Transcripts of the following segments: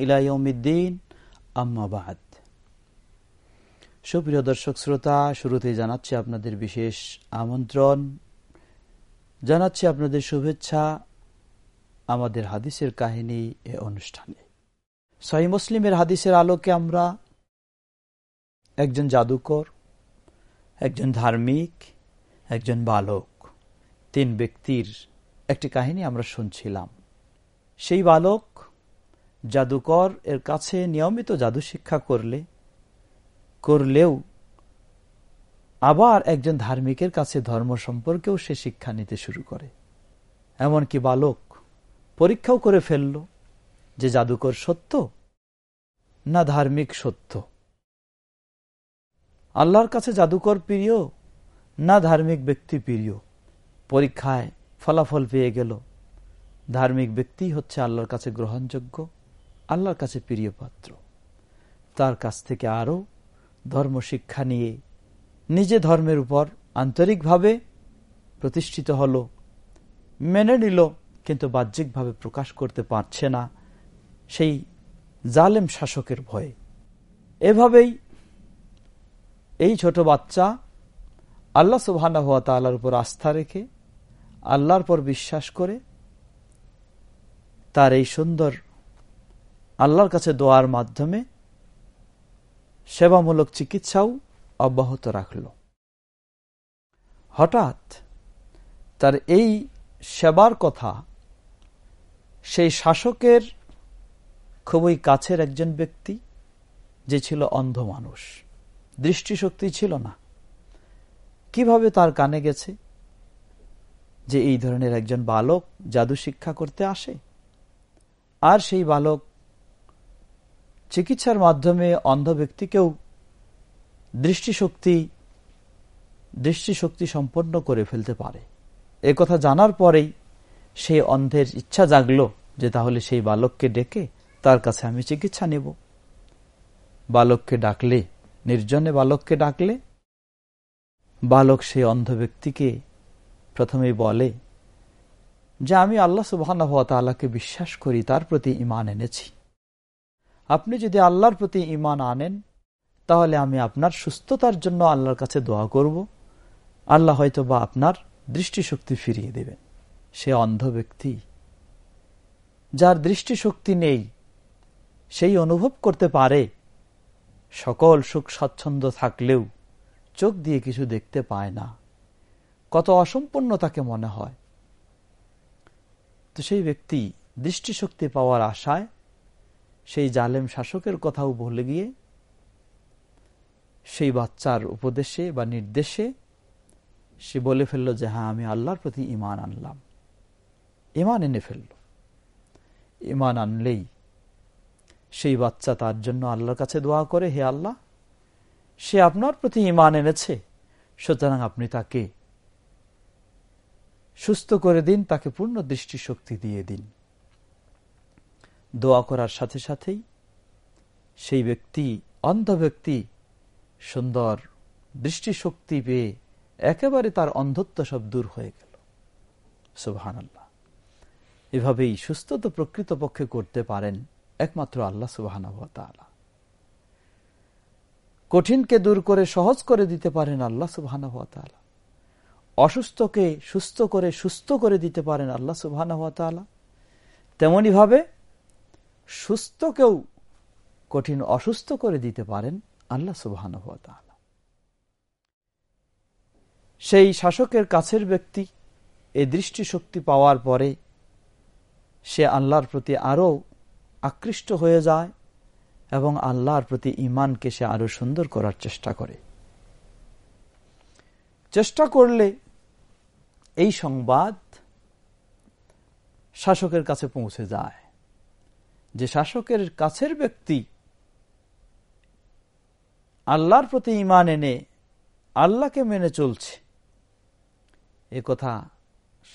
ইলা ইয়াউমিদ্দিন আম্মা বাদ সুপ্রিয় দর্শক শ্রোতা, শুরুতেই জানাচ্ছি আপনাদের বিশেষ আমন্ত্রণ। জানাচ্ছি আপনাদের শুভেচ্ছা আমাদের হাদিসের কাহিনী এ অনুষ্ঠানে। সহি মুসলিমের হাদিসের আলোকে আমরা একজন জাদুকর একজন ধার্মিক, একজন বালক। তিন ব্যক্তির একটি কাহিনী আমরা শুনছিলাম। সেই বালক জাদুকর এর কাছে নিয়মিত জাদু শিক্ষা করলে, করলেও আবার একজন ধার্মিকের কাছে ধর্ম সম্পর্কেও সে শিক্ষা নিতে শুরু করে। এমনকি বালক পরীক্ষাও করে ফেলল যে জাদুকর সত্য না ধার্মিক সত্য। আল্লাহর কাছে জাদুকর প্রিয় না ধার্মিক ব্যক্তি প্রিয়? পরীক্ষায় ফলাফল পেয়ে গেল। ধার্মিক ব্যক্তি হচ্ছে আল্লাহর কাছে গ্রহণযোগ্য, আল্লাহর কাছে প্রিয় পাত্র। তার কাছ থেকে আরও ধর্ম শিক্ষা নিয়ে নিজে ধর্মের উপর আন্তরিকভাবে প্রতিষ্ঠিত হল, মেনে নিল, কিন্তু বাহ্যিকভাবে প্রকাশ করতে পারছে না সেই জালেম শাসকের ভয়ে। এভাবেই এই ছোট বাচ্চা আল্লাহ সুবহানা হওয়া তাল্লার উপর আস্থা রেখে, আল্লাহর পর বিশ্বাস করে, তার এই সুন্দর আল্লাহর কাছে দোয়ার মাধ্যমে সেবামূলক চিকিৎসাও অব্যাহত রাখল। হঠাৎ তার এই সেবার কথা সেই শাসকের খুবই কাছের একজন ব্যক্তি, যে ছিল অন্ধ মানুষ। দৃষ্টিশক্তি ছিল না। কীভাবে তার কানে গেছে যে এই ধরনের একজন বালক জাদু শিক্ষা করতে আসে? আর সেই বালক চিকিৎসার মাধ্যমে অন্ধ ব্যক্তিকেও দৃষ্টিশক্তি দৃষ্টিশক্তি সম্পন্ন করে ফেলতে পারে। এ কথা জানার পরেই সেই অন্ধের ইচ্ছা জাগল যে তাহলে সেই বালককে ডেকে তার কাছে আমি চিকিৎসা নেব। বালককে ডাকলে নির্জনে বালককে ডাকলে? বালক সেই অন্ধ ব্যক্তিকে প্রথমেই বলে, যে আমি আল্লাহ সুবাহকে বিশ্বাস করি, তার প্রতি ইমান এনেছি। আপনি যদি আল্লাহর প্রতি ইমান আনেন, তাহলে আমি আপনার সুস্থতার জন্য আল্লাহর কাছে দোয়া করব। আল্লাহ হয়তো বা আপনার দৃষ্টিশক্তি ফিরিয়ে দেবেন। সে অন্ধ ব্যক্তি, যার দৃষ্টিশক্তি নেই, সেই অনুভব করতে পারে সকল সুখ স্বাচ্ছন্দ্য থাকলেও চোখ দিয়ে কিছু দেখতে পায় না। কত অসম্পূর্ণ তাকে মনে হয়। তো সেই ব্যক্তি দৃষ্টিশক্তি পাওয়ার আশায় সেই জালেম শাসকের কথাও বলে গিয়ে সেই বাচ্চার উপদেশে বা নির্দেশে সে বলে ফেলল যে হ্যাঁ আমি আল্লাহর প্রতি ইমান আনলাম। ইমান এনে ফেলল। ইমান আনলেই সেই বাচ্চা তার জন্য আল্লাহর কাছে দোয়া করে, হে আল্লাহ, সে আপনার প্রতি ইমান এনেছে, সুতরাং আপনি তাকে সুস্থ করে দিন, তাকে পূর্ণ দৃষ্টিশক্তি দিয়ে দিন। দোয়া করার সাথে সাথেই সেই ব্যক্তি, অন্ধ ব্যক্তি, সুন্দর দৃষ্টিশক্তি পেয়ে একেবারে তার অন্ধত্ব সব দূর হয়ে গেল। সুবহান আল্লাহ এভাবেই সুস্থ তো প্রকৃতপক্ষে করতে পারেন। একমাত্র আল্লাহ সুবাহ কঠিনকে দূর করে, সহজ করে দিতে পারেন আল্লাহ সুবাহ অসুস্থকে সুস্থ করে সুস্থ করে দিতে পারেন আল্লাহ সুবাহ তেমনি ভাবে সুস্থকেও কঠিন, অসুস্থ করে দিতে পারেন আল্লাহ সুবাহ সেই শাসকের কাছের ব্যক্তি এই দৃষ্টিশক্তি পাওয়ার পরে সে আল্লাহর প্রতি আরও আকৃষ্ট হয়ে যায় এবং আল্লাহর প্রতি ইমানকে সে আরও সুন্দর করার চেষ্টা করে। চেষ্টা করলে এই সংবাদ শাসকের কাছে পৌঁছে যায়। যে শাসকের কাছের ব্যক্তি আল্লাহর প্রতি ইমান এনে আল্লাহকে মেনে চলছে, এ কথা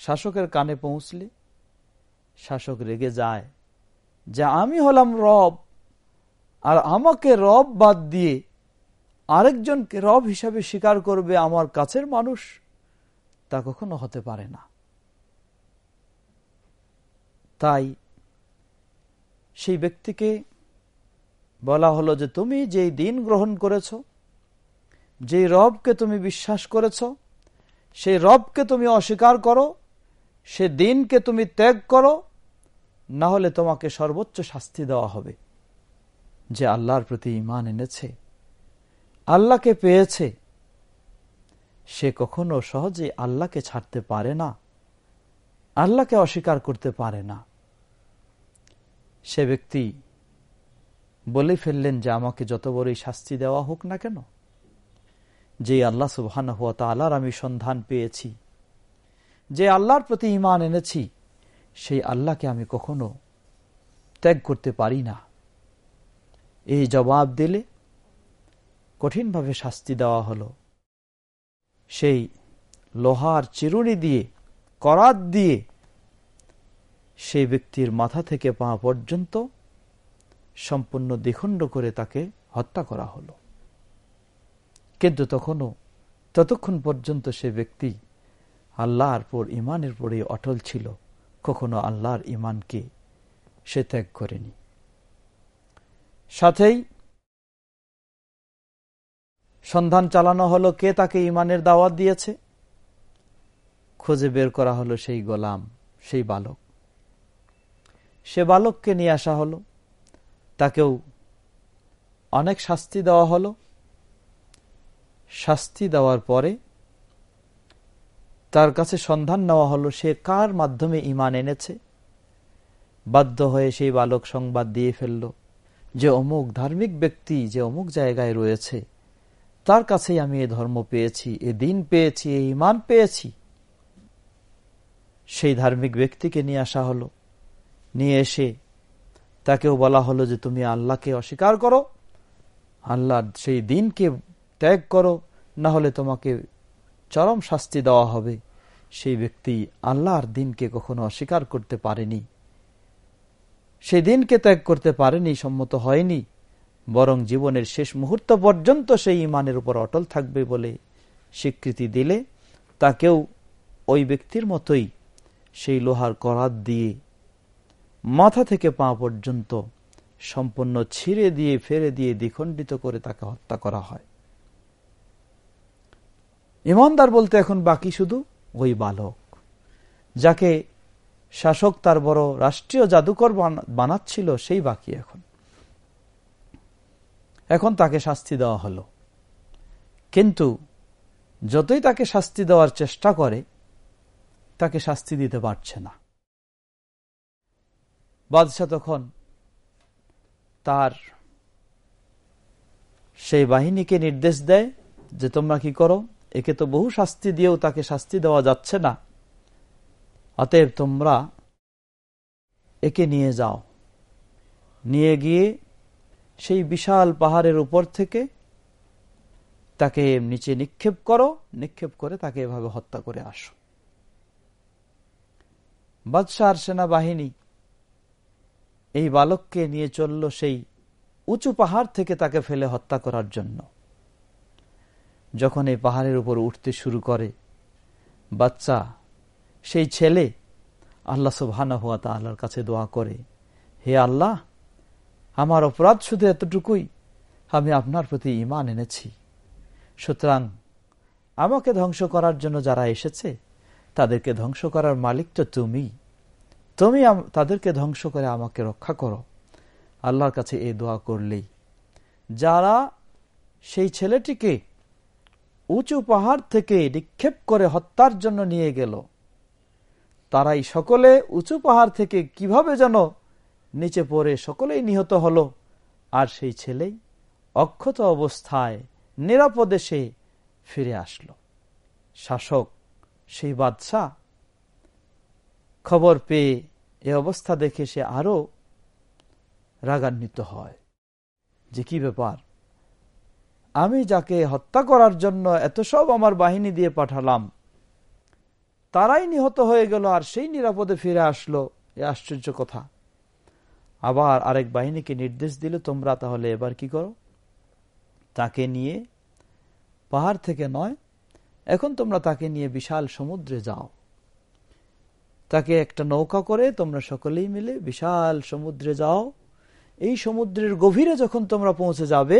শাসকের কানে পৌঁছলে শাসক রেগে যায় যে আমি হলাম রব, আর আমাকে রব বাদ দিয়ে আরেকজনকে রব হিসাবে স্বীকার করবে আমার কাছের মানুষ, তা কখনো হতে পারে না। তাই সেই ব্যক্তিকে বলা হলো যে তুমি যেই দিন গ্রহণ করেছ যে রবকে তুমি বিশ্বাস করেছ, সেই রবকে তুমি অস্বীকার করো, সে দিনকে তুমি ত্যাগ করো না হলে তোমাকে সর্বোচ্চ শাস্তি দেওয়া হবে, যে আল্লাহর প্রতি ইমান এনেছে, আল্লাহকে পেয়েছে। সে কখনো সহজে আল্লাহকে ছাড়তে পারে না, আল্লাহকে অস্বীকার করতে পারে না। সে ব্যক্তি বলে ফেললেন যে আমাকে যত বড়ই শাস্তি দেওয়া হোক না কেন যে আল্লাহ সুবহান হুয়া তালার আমি সন্ধান পেয়েছি, যে আল্লাহর প্রতি ইমান এনেছি সেই আল্লাহকে আমি কখনো ত্যাগ করতে পারি না। এই জবাব দিলে কঠিনভাবে শাস্তি দেওয়া হলো। সেই লোহার চিরুনি দিয়ে, করাত দিয়ে সেই ব্যক্তির মাথা থেকে পা পর্যন্ত সম্পূর্ণ দ্বিখণ্ড করে তাকে হত্যা করা হলো। কিন্তু তখনও ততক্ষণ পর্যন্ত সে ব্যক্তি আল্লাহর পর ইমানের পরে অটল ছিল। কখনো আল্লাহর ইমানকে সে ত্যাগ করেনি। সাথেই সন্ধান চালানো হলো কে তাকে ইমানের দাওয়াত দিয়েছে। খুঁজে বের করা হলো সেই গোলাম, সেই বালক। সে বালককে নিয়ে আসা হলো। তাকেও অনেক শাস্তি দেওয়া হলো। শাস্তি দেওয়ার পরে তার কাছে সন্ধান নেওয়া হলো, সে কার মাধ্যমে ইমান এনেছে? বাধ্য হয়ে সেই বালক সংবাদ দিয়ে ফেলল যে অমুক ধার্মিক ব্যক্তি যে অমুক জায়গায় রয়েছে, তার কাছেই আমি এ ধর্ম পেয়েছি, এ দিন পেয়েছি, এ ইমান পেয়েছি। সেই ধার্মিক ব্যক্তিকে নিয়ে আসা হলো। নিয়ে এসে তাকেও বলা হলো যে তুমি আল্লাহকে অস্বীকার করো, আল্লাহ সেই দিনকে ত্যাগ করো, না হলে তোমাকে চরম শাস্তি দেওয়া হবে। সেই ব্যক্তি আল্লাহর দিনকে কখনো অস্বীকার করতে পারেনি। সেই দিনকে ত্যাগ করতে পারেনি, সম্মত হয়নি। বরং জীবনের শেষ মুহূর্ত পর্যন্ত সেই ইমানের উপর অটল থাকবে বলে স্বীকৃতি দিলে তাকেও ওই ব্যক্তির মতোই সেই লোহার করাত দিয়ে মাথা থেকে পা পর্যন্ত সম্পূর্ণ ছিঁড়ে দিয়ে ফেরে দিয়ে, দ্বিখণ্ডিত করে তাকে হত্যা করা হয়। ইমানদার বলতে এখন বাকি শুধু ওই বালক, যাকে শাসক তার বড় রাষ্ট্রীয় জাদুকর বানাচ্ছিল, সেই বাকি এখন। এখন তাকে শাস্তি দেওয়া হলো। কিন্তু যতই তাকে শাস্তি দেওয়ার চেষ্টা করে, তাকে শাস্তি দিতে পারছে না। বাদশাহ তখন তার সেই বাহিনীকে নির্দেশ দেয় যে, তোমরা কি করো? একে তো বহু শাস্তি দিয়েও তাকে শাস্তি দেওয়া যাচ্ছে না। অতএব তোমরা একে নিয়ে যাও। নিয়ে গিয়ে সেই বিশাল পাহাড়ের উপর থেকে তাকে নিচে নিক্ষেপ করো, নিক্ষেপ করে তাকে এভাবে হত্যা করে আসো। বাদশাহ সেনাবাহিনী এই বালককে নিয়ে চলল সেই উঁচু পাহাড় থেকে তাকে ফেলে হত্যা করার জন্য। যখন এই পাহাড়ের উপর উঠতে শুরু করে, বাচ্চা, সেই ছেলে আল্লাহ সুবহানা হুয়া আল্লাহর কাছে দোয়া করে, হে আল্লাহ, আমার অপরাধ শুধু এতটুকুই, আমি আপনার প্রতি ইমান এনেছি। সুতরাং আমাকে ধ্বংস করার জন্য যারা এসেছে, তাদেরকে ধ্বংস করার মালিক তো তুমি। তুমি তাদেরকে ধ্বংস করে আমাকে রক্ষা করো। আল্লাহর কাছে এই দোয়া করলেই, যারা সেই ছেলেটিকে উঁচু পাহাড় থেকে নিক্ষেপ করে হত্যার জন্য নিয়ে গেল। তারাই সকলে উঁচু পাহাড় থেকে কীভাবে যেন নিচে পড়ে সকলেই নিহত হল, আর সেই ছেলেই অক্ষত অবস্থায় নিরাপদে সে ফিরে আসলো। শাসক, সেই বাদশাহ। খবর পেয়ে এ অবস্থা দেখে সে আরও রাগান্বিত হয়। যে কি ব্যাপার? আমি যাকে হত্যা করার জন্য এত সব আমার বাহিনী দিয়ে পাঠালাম, তারাই নিহত হয়ে গেল আর সেই নিরাপদে ফিরে আসলো। এ আশ্চর্য কথা। আবার আরেক বাহিনীকে নির্দেশ দিল, তোমরা তাহলে এবার কি করো? তাকে নিয়ে পাহাড় থেকে নয়, এখন তোমরা তাকে নিয়ে বিশাল সমুদ্রে যাও। তাকে একটা নৌকা করে তোমরা সকলেই মিলে বিশাল সমুদ্রে যাও। এই সমুদ্রের গভীরে যখন তোমরা পৌঁছে যাবে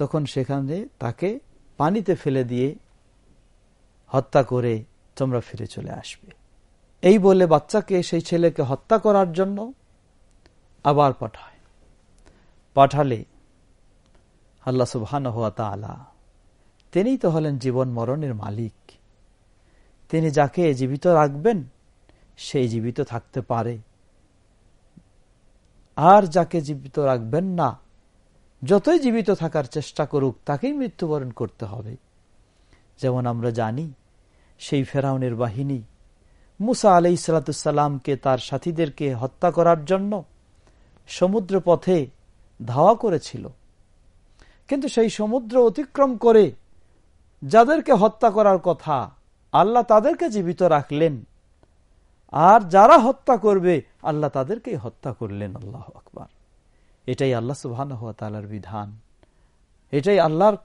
তখন সেখানে তাকে পানিতে ফেলে দিয়ে হত্যা করে তোমরা ফিরে চলে আসবে। এই বলে বাচ্চাকে সেই ছেলেকে হত্যা করার জন্য আবার পাঠায়। পাঠালে আল্লাহ সুবহান হওয়া তালা তিনিই তো হলেন জীবন মরণের মালিক। তিনি যাকে জীবিত রাখবেন সেই জীবিত থাকতে পারে। আর যাকে জীবিত রাখবেন না যতই জীবিত থাকার চেষ্টা করুক, তাকেই মৃত্যুবরণ করতে হবে। যেমন আমরা জানি, সেই ফেরাউনের বাহিনী মুসা আলাই সালাতামকে তার সাথীদেরকে হত্যা করার জন্য সমুদ্র পথে ধাওয়া করেছিল। কিন্তু সেই সমুদ্র অতিক্রম করে যাদেরকে হত্যা করার কথা আল্লাহ তাদেরকে জীবিত রাখলেন। আর যারা হত্যা করবে, আল্লাহ তাদেরকেই হত্যা করলেন। আল্লাহ আকবার। এটাই আল্লাহ সুবাহ তালার বিধান। এটাই আল্লাহর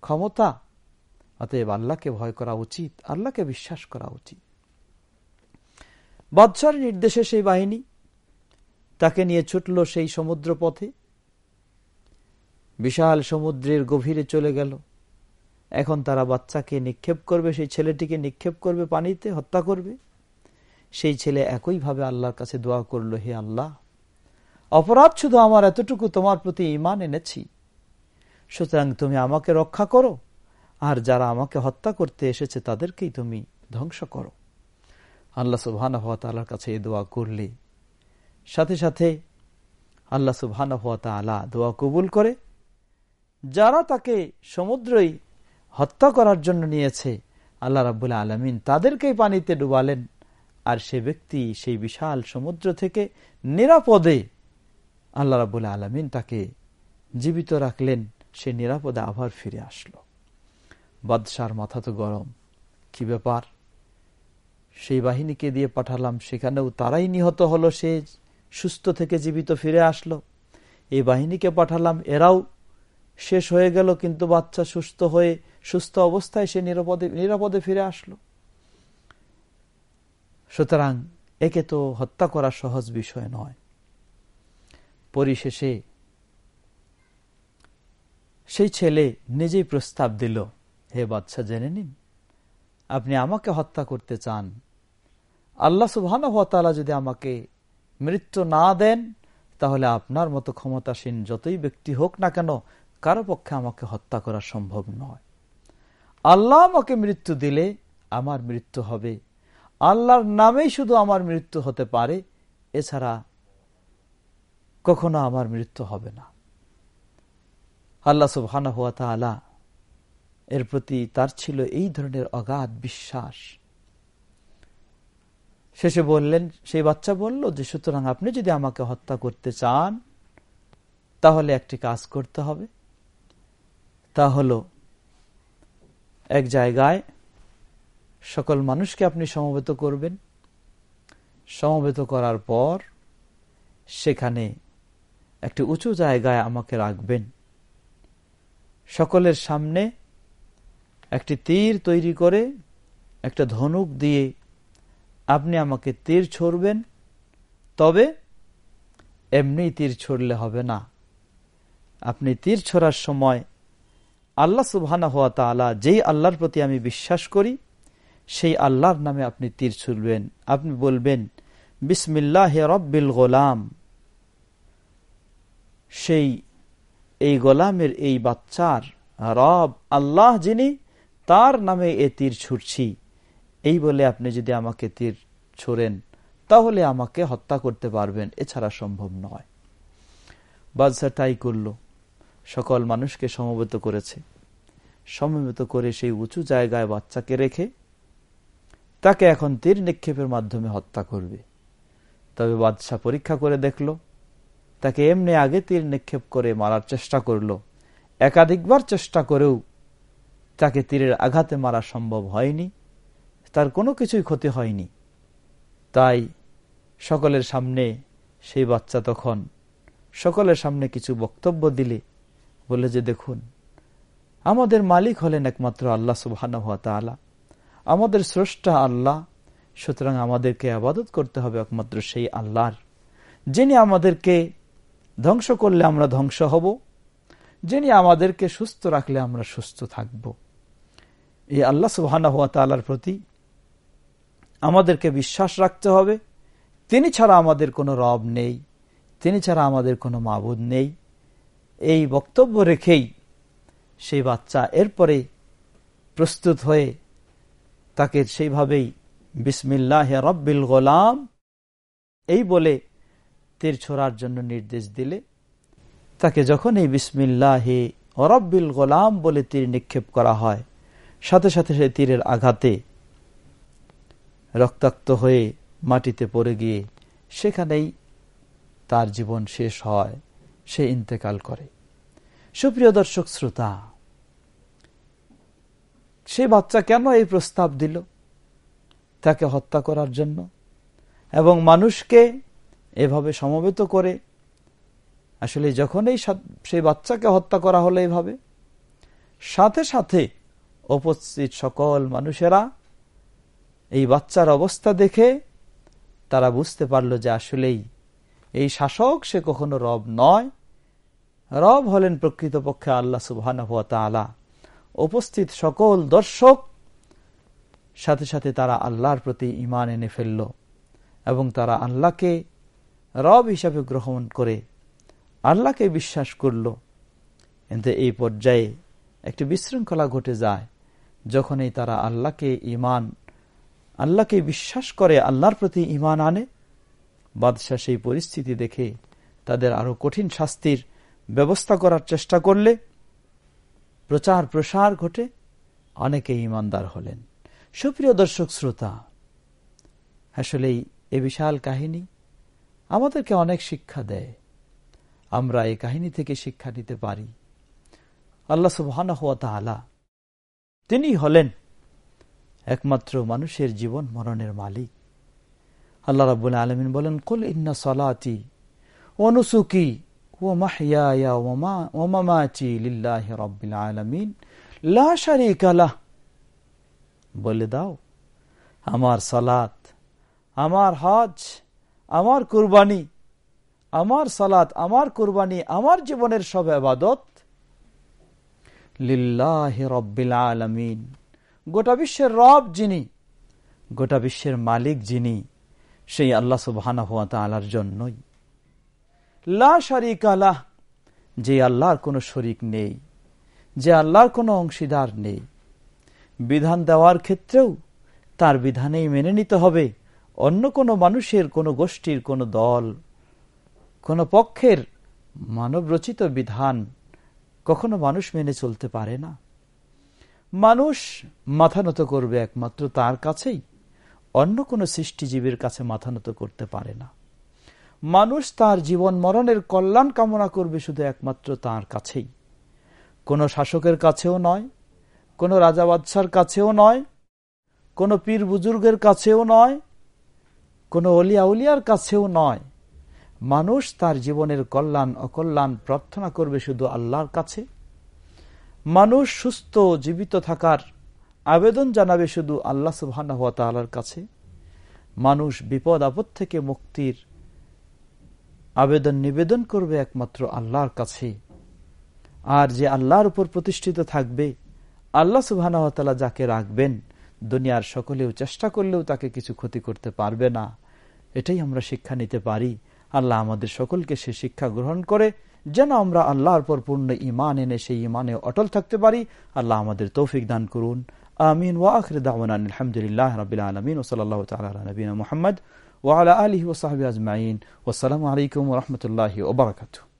ক্ষমতা। অতএব আল্লাহকে ভয় করা উচিত, আল্লাহকে বিশ্বাস করা উচিত। বাদশার নির্দেশে সেই বাহিনী তাকে নিয়ে ছুটল সেই সমুদ্র পথে বিশাল সমুদ্রের গভীরে চলে গেল। এখন তারা বাচ্চাকে নিক্ষেপ করবে, সেই ছেলেটিকে নিক্ষেপ করবে পানিতে, হত্যা করবে। সেই ছেলে একইভাবে আল্লাহর কাছে দোয়া করল, হে আল্লাহ অপরাধ শুধু আমার এতটুকু, তোমার প্রতি ইমান এনেছি। সুতরাং তুমি আমাকে রক্ষা করো, আর যারা আমাকে হত্যা করতে এসেছে, তাদেরকেই তুমি ধ্বংস করো। আল্লাহ সুবহান তালার কাছে এ দোয়া করলে। সাথে সাথে আল্লাহ সুবহান তালা দোয়া কবুল করে। যারা তাকে সমুদ্রই হত্যা করার জন্য নিয়েছে, আল্লাহ রাবুল্লাহ আলমিন তাদেরকেই পানিতে ডুবালেন। আর সে ব্যক্তি সেই বিশাল সমুদ্র থেকে নিরাপদে আল্লাহ রাবুল আলমিন তাকে জীবিত রাখলেন, সে নিরাপদে আবার ফিরে আসলো। বাদশার মাথা তো গরম। কি ব্যাপার? সেই বাহিনীকে দিয়ে পাঠালাম, সেখানেও তারাই নিহত হলো, সে সুস্থ থেকে জীবিত ফিরে আসলো। এই বাহিনীকে পাঠালাম, এরাও শেষ হয়ে গেল, কিন্তু বাচ্চা সুস্থ হয়ে, সুস্থ অবস্থায় সে নিরাপদে নিরাপদে ফিরে আসলো। সুতরাং একে তো হত্যা করা সহজ বিষয় নয়। পরিশেষে সেই ছেলে নিজেই প্রস্তাব দিল, হে বাচ্চা জেনে নিন, আপনি আমাকে হত্যা করতে চান। আল্লাহ সুবহান যদি আমাকে মৃত্যু না দেন, তাহলে আপনার মতো ক্ষমতাসীন যতই ব্যক্তি হোক না কেন, কারও পক্ষে আমাকে হত্যা করা সম্ভব নয়। আল্লাহ আমাকে মৃত্যু দিলে আমার মৃত্যু হবে। আল্লাহর নামেই শুধু আমার মৃত্যু হতে পারে। এছাড়া কখনো আমার মৃত্যু হবে না। আল্লাহ সুবহানা হুয়া তালা এর প্রতি তার ছিল এই ধরনের অগাধ বিশ্বাস। শেষে বললেন, সেই বাচ্চা বলল যে, সুতরাং আপনি যদি আমাকে হত্যা করতে চান, তাহলে একটি কাজ করতে হবে। তা হলো, এক জায়গায় সকল মানুষকে আপনি সমবেত করবেন। সমবেত করার পর সেখানে একটি উঁচু জায়গায় আমাকে রাখবেন। সকলের সামনে একটি তীর তৈরি করে, একটা ধনুক দিয়ে আপনি আমাকে তীর ছড়বেন, তবে এমনি তীর ছড়লে হবে না। আপনি তীর ছড়ার সময় আল্লাহ সুবহানা হওয়া তালা যেই আল্লাহর প্রতি আমি বিশ্বাস করি, সেই আল্লাহর নামে আপনি তীর ছুড়বেন। আপনি বলবেন, বিসমিল্লাহ রব্বিল গোলাম। সেই, এই গোলামের এই বাচ্চার রব, আল্লাহ যিনি, তার নামে এ তীর ছুটছি এই বলে আপনি যদি আমাকে তীর ছোড়েন, তাহলে আমাকে হত্যা করতে পারবেন। এছাড়া সম্ভব নয়। বাদশাহ তাই করল। সকল মানুষকে সমবেত করেছে। সমবেত করে সেই উঁচু জায়গায় বাচ্চাকে রেখে তাকে এখন তীর নিক্ষেপের মাধ্যমে হত্যা করবে। তবে বাদশাহ পরীক্ষা করে দেখল তাকে এমনি আগে তীর নিক্ষেপ করে মারার চেষ্টা করল। একাধিকবার চেষ্টা করেও তাকে তীরের আঘাতে মারা সম্ভব হয়নি। তার কোনো কিছুই ক্ষতি হয়নি। তাই সকলের সামনে সেই বাচ্চা তখন সকলের সামনে কিছু বক্তব্য দিলে বলে যে, দেখুন, আমাদের মালিক হলেন একমাত্র আল্লাহ সুবাহ আমাদের স্রষ্টা আল্লাহ, সুতরাং আমাদেরকে আবাদত করতে হবে একমাত্র সেই আল্লাহর, যিনি আমাদেরকে ধ্বংস করলে আমরা ধ্বংস হব। যিনি আমাদেরকে সুস্থ রাখলে আমরা সুস্থ থাকব। এই আল্লাহ তালার প্রতি আমাদেরকে বিশ্বাস রাখতে হবে। তিনি ছাড়া আমাদের কোনো রব নেই। তিনি ছাড়া আমাদের কোনো মাবুদ নেই। এই বক্তব্য রেখেই সেই বাচ্চা এরপরে প্রস্তুত হয়ে তাকে সেইভাবেই বিসমিল্লাহ রব্বিল গোলাম এই বলে তীর ছোড়ার জন্য নির্দেশ দিলে, তাকে যখন এই বিসমিল্লাহে অরব্বিল গোলাম বলে তীর নিক্ষেপ করা হয়, সাথে সাথে সেই তীরের আঘাতে রক্তাক্ত হয়ে মাটিতে পড়ে গিয়ে সেখানেই তার জীবন শেষ হয়, সে ইন্তেকাল করে। সুপ্রিয় দর্শক শ্রোতা, সে বাচ্চা কেন এই প্রস্তাব দিল? তাকে হত্যা করার জন্য? এবং মানুষকে এভাবে সমবেত করে। আসলে যখনই সেই বাচ্চাকে হত্যা করা হলো এভাবে, সাথে সাথে উপস্থিত সকল মানুষেরা এই বাচ্চার অবস্থা দেখে তারা বুঝতে পারল যে আসলেই এই শাসক সে কখনো রব নয়। রব হলেন প্রকৃতপক্ষে আল্লাহ সুবাহ উপস্থিত সকল দর্শক সাথে সাথে তারা আল্লাহর প্রতি ইমান এনে ফেলল এবং তারা আল্লাহকে রব হিসাবে গ্রহণ করে আল্লাহকে বিশ্বাস করল। কিন্তু এই পর্যায়ে একটি বিশৃঙ্খলা ঘটে যায়, যখনই তারা আল্লাহকে ইমান আল্লাহকে বিশ্বাস করে আল্লাহর প্রতি ইমান আনে। বাদশাহ সেই পরিস্থিতি দেখে তাদের আরও কঠিন শাস্তির ব্যবস্থা করার চেষ্টা করলে প্রচার প্রসার ঘটে, অনেকে ইমানদার হলেন। সুপ্রিয় দর্শক শ্রোতা, আসলেই এ বিশাল কাহিনী আমাদেরকে অনেক শিক্ষা দেয়। আমরা এই কাহিনী থেকে শিক্ষা নিতে পারি। আল্লাহ সুবহান তিনি হলেন একমাত্র মানুষের জীবন মরণের মালিক। আল্লাহ রাবুল আলমিন বলেন, কুল ইন্না সলাতি অনুসুকি ও মাহিয়া ওমামাচি লিল্লাহ রব্বিল আলমিন। লা বলে দাও, আমার সালাত, আমার হজ আমার কুরবানি, আমার সালাত, আমার কুরবানি, আমার জীবনের সব আবাদত লিল্লাহ রব্বিল আলমিন। গোটা বিশ্বের রব যিনি, গোটা বিশ্বের মালিক যিনি, সেই আল্লাহ সুবাহানা হুয়া তালার জন্যই। লা শরিক আলাহ যে আল্লাহর কোনো শরিক নেই, যে আল্লাহর কোনো অংশীদার নেই। বিধান দেওয়ার ক্ষেত্রেও তার বিধানেই মেনে নিতে হবে। অন্য কোনো মানুষের, কোনো গোষ্ঠীর, কোনো দল, কোনো পক্ষের মানবরচিত বিধান কখনো মানুষ মেনে চলতে পারে না। মানুষ মাথা নত করবে একমাত্র তার কাছেই, অন্য কোনো সৃষ্টিজীবীর কাছে মাথা নত করতে পারে না। মানুষ তার জীবন মরণের কল্যাণ কামনা করবে শুধু একমাত্র তার কাছেই। কোনো শাসকের কাছেও নয়, কোনো রাজা বাদশার কাছেও নয়, কোনো পীর বুজুর্গের কাছেও নয় কোনো অলিয়া উলিয়ার কাছেও নয়। মানুষ তার জীবনের কল্যাণ অকল্যাণ প্রার্থনা করবে শুধু আল্লাহর কাছে। মানুষ সুস্থ, জীবিত থাকার আবেদন জানাবে শুধু আল্লাহ সুবাহর কাছে। মানুষ বিপদ, আপদ থেকে মুক্তির আবেদন নিবেদন করবে একমাত্র আল্লাহর কাছে। আর যে আল্লাহর উপর প্রতিষ্ঠিত থাকবে, আল্লাহ সুবাহ যাকে রাখবেন, দুনিয়ার সকলেও চেষ্টা করলেও তাকে কিছু ক্ষতি করতে পারবে না। এটাই আমরা শিক্ষা নিতে পারি। আল্লাহ আমাদের সকলকে সে শিক্ষা গ্রহণ করে, যেন আমরা আল্লাহর পর পূর্ণ ইমান এনে সেই ইমানে অটল থাকতে পারি। আল্লাহ আমাদের তৌফিক দান করুন। আমিন। ওয়া আখির দাওয়ান আলহামদুলিল্লাহ রবিল আলমিন। ওসলাল্লাহ তালা নবীন মোহাম্মদ ওয়ালা আলহি ওসাহাবি আজমাইন। ওসালামু আলাইকুম রহমতুল্লাহ ওবরাকাতু